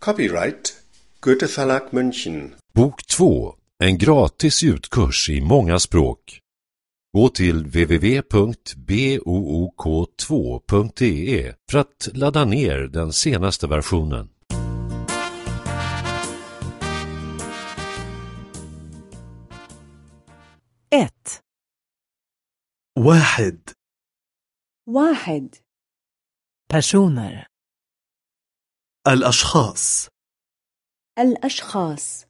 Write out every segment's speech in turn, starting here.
Copyright Goethe Verlag München. Bok 2. En gratis utkurs i många språk. Gå till www.book2.de för att ladda ner den senaste versionen. ett واحد واحد personer الأشخاص. الأشخاص.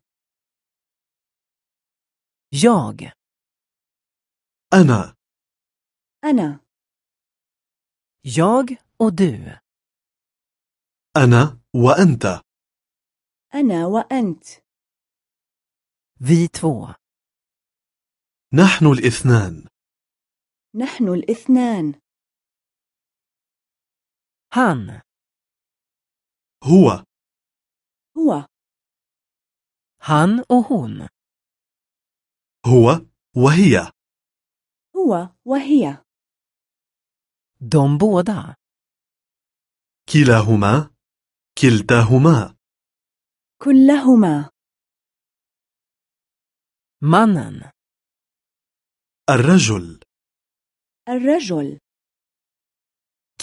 Jag. أنا. أنا. Jag och du. أنا وأنت. أنا وأنت. Vi två. نحن الاثنان. نحن الاثنان. Han. هو. هو. han och hon هو وهي. هو وهي. de båda كلاهما. كلتاهما. كلهما. mannen الرجل. الرجل.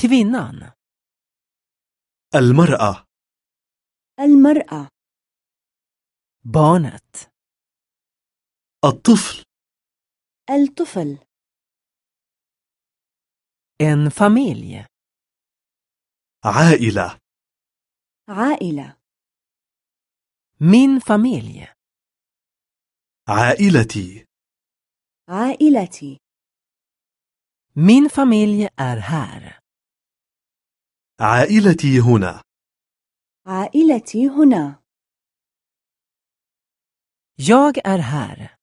kvinnan المرأة. المرأة. barnet الطفل. الطفل. en familj عائلة. عائلة. min familj عائلتي. عائلتي. min familj är här عائلتي هنا. عائلتي هنا. Jag är här.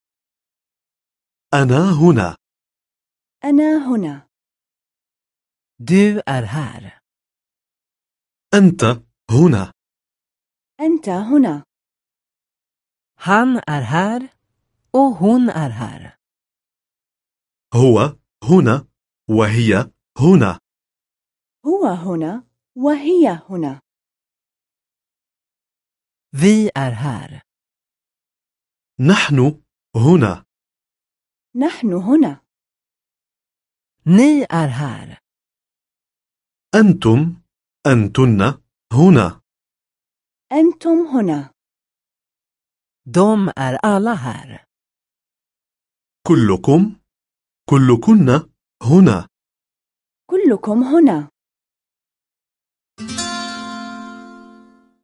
أنا هنا. أنا هنا. Du är här. أنت هنا. أنت هنا. Han är här och hon är här. هو هنا وهي هنا. هو هنا وهي هنا. Vi är här نحن هنا. نحن هنا. Ni är här أنتم أنتن هنا. أنتم هنا. De är alla här. كلكم كلكن هنا. كلكم هنا.